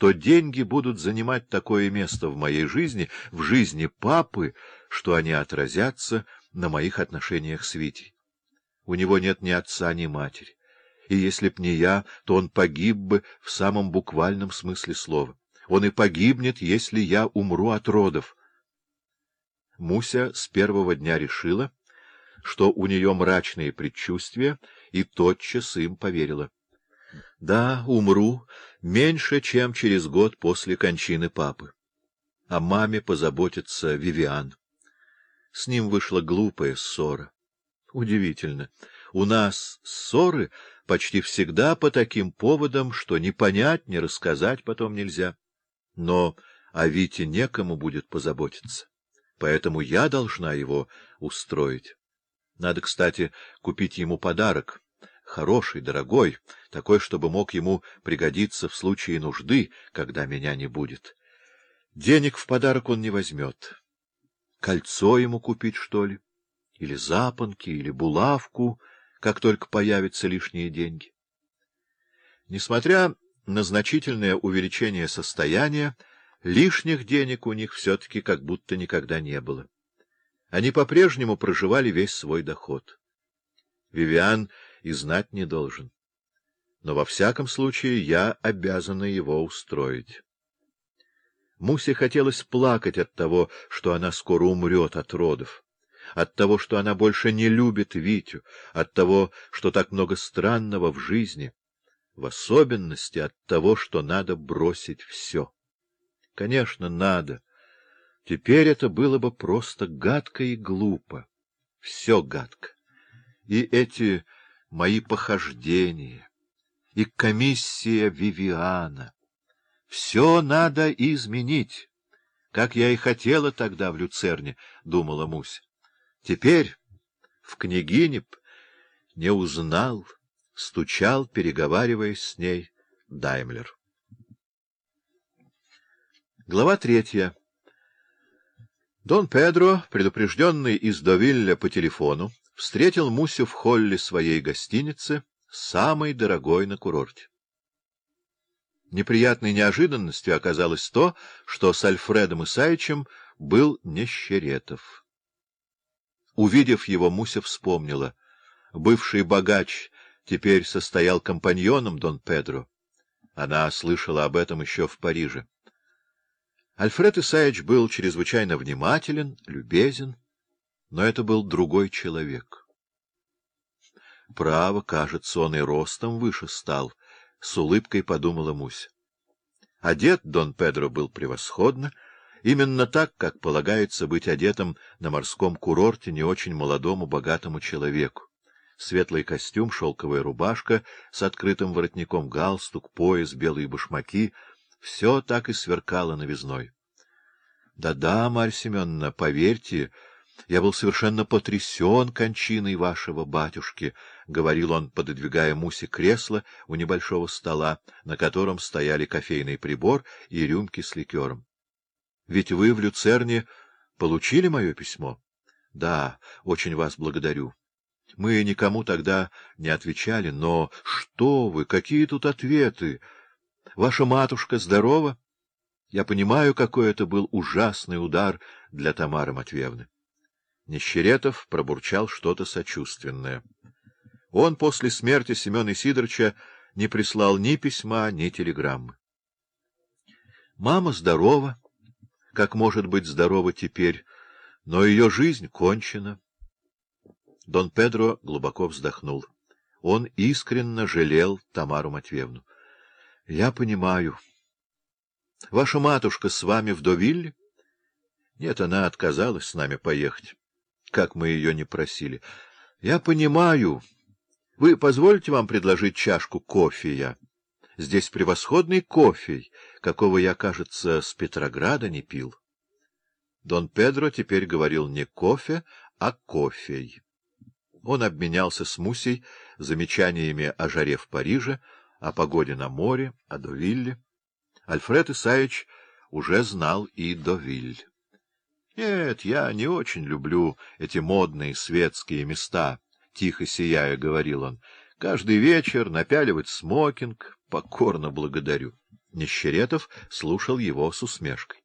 что деньги будут занимать такое место в моей жизни, в жизни папы, что они отразятся на моих отношениях с Витей. У него нет ни отца, ни матери. И если б не я, то он погиб бы в самом буквальном смысле слова. Он и погибнет, если я умру от родов. Муся с первого дня решила, что у нее мрачные предчувствия, и тотчас им поверила. Да, умру меньше, чем через год после кончины папы. О маме позаботится Вивиан. С ним вышла глупая ссора. Удивительно. У нас ссоры почти всегда по таким поводам, что не понять, не рассказать потом нельзя. Но о Вите некому будет позаботиться, поэтому я должна его устроить. Надо, кстати, купить ему подарок. Хороший, дорогой, такой, чтобы мог ему пригодиться в случае нужды, когда меня не будет. Денег в подарок он не возьмет. Кольцо ему купить, что ли? Или запонки, или булавку, как только появятся лишние деньги. Несмотря на значительное увеличение состояния, лишних денег у них все-таки как будто никогда не было. Они по-прежнему проживали весь свой доход. Вивиан и знать не должен. Но во всяком случае я обязана его устроить. Мусе хотелось плакать от того, что она скоро умрет от родов, от того, что она больше не любит Витю, от того, что так много странного в жизни, в особенности от того, что надо бросить все. Конечно, надо. Теперь это было бы просто гадко и глупо. Все гадко. И эти мои похождения, и комиссия Вивиана. Все надо изменить, как я и хотела тогда в Люцерне, — думала Муся. Теперь в княгине не узнал, стучал, переговариваясь с ней, Даймлер. Глава третья. Дон Педро, предупрежденный из Довилля по телефону, встретил Мусю в холле своей гостиницы, самой дорогой на курорте. Неприятной неожиданностью оказалось то, что с Альфредом Исаичем был Нещеретов. Увидев его, Муся вспомнила. Бывший богач теперь состоял компаньоном Дон Педро. Она слышала об этом еще в Париже. Альфред Исаевич был чрезвычайно внимателен, любезен, но это был другой человек. Право, кажется, он и ростом выше стал, — с улыбкой подумала Муся. Одет Дон Педро был превосходно, именно так, как полагается быть одетым на морском курорте не очень молодому богатому человеку. Светлый костюм, шелковая рубашка с открытым воротником, галстук, пояс, белые башмаки — все так и сверкало новизной. Да-да, Марья Семеновна, поверьте, я был совершенно потрясен кончиной вашего батюшки, — говорил он, пододвигая Мусе кресло у небольшого стола, на котором стояли кофейный прибор и рюмки с ликером. — Ведь вы в Люцерне получили мое письмо? — Да, очень вас благодарю. Мы никому тогда не отвечали, но что вы, какие тут ответы? Ваша матушка здорова? Я понимаю, какой это был ужасный удар для Тамары Матвеевны. Нищеретов пробурчал что-то сочувственное. Он после смерти Семена Сидоровича не прислал ни письма, ни телеграммы. Мама здорова, как может быть здорова теперь, но ее жизнь кончена. Дон Педро глубоко вздохнул. Он искренне жалел Тамару Матвеевну. — Я понимаю. Ваша матушка с вами в Довилле? Нет, она отказалась с нами поехать, как мы ее не просили. Я понимаю. Вы позволите вам предложить чашку кофея? Здесь превосходный кофе, какого я, кажется, с Петрограда не пил. Дон Педро теперь говорил не кофе, а кофей. Он обменялся с Мусей замечаниями о жаре в Париже, о погоде на море, о Довилле. Альфред Исаевич уже знал и Довиль. Нет, я не очень люблю эти модные светские места, — тихо сияя говорил он. Каждый вечер напяливать смокинг, покорно благодарю. Нищеретов слушал его с усмешкой.